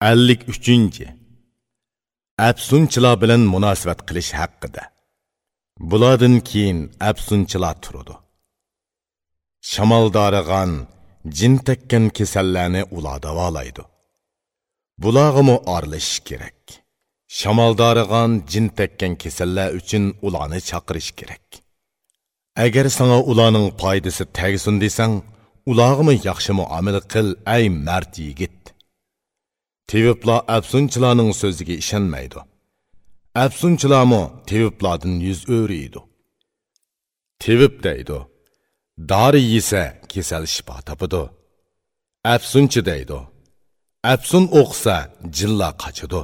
ellik 53. Əfsunçılar bilan münasibət qilish haqqida. Bulardan keyin əfsunçılar turadi. Shamol dorigan, jin tekkan kasallarni ular davolaydi. Bularga arlashish kerak. Shamol dorigan, jin tekkan kasallar uchun ularni chaqirish kerak. Agar sana ularning foydasi tegsin desang, ularga yaxshi muomala qil, ay mard yigit. Teviplar əfsunçılarning so'ziga ishonmaydi. Əfsunçılarmı teviplardan yuz o'riydi. Tevip deydi. Dori yesa kesal shifo topadi. Əfsunchi deydi. Əfsun oqsa jilla qochadi.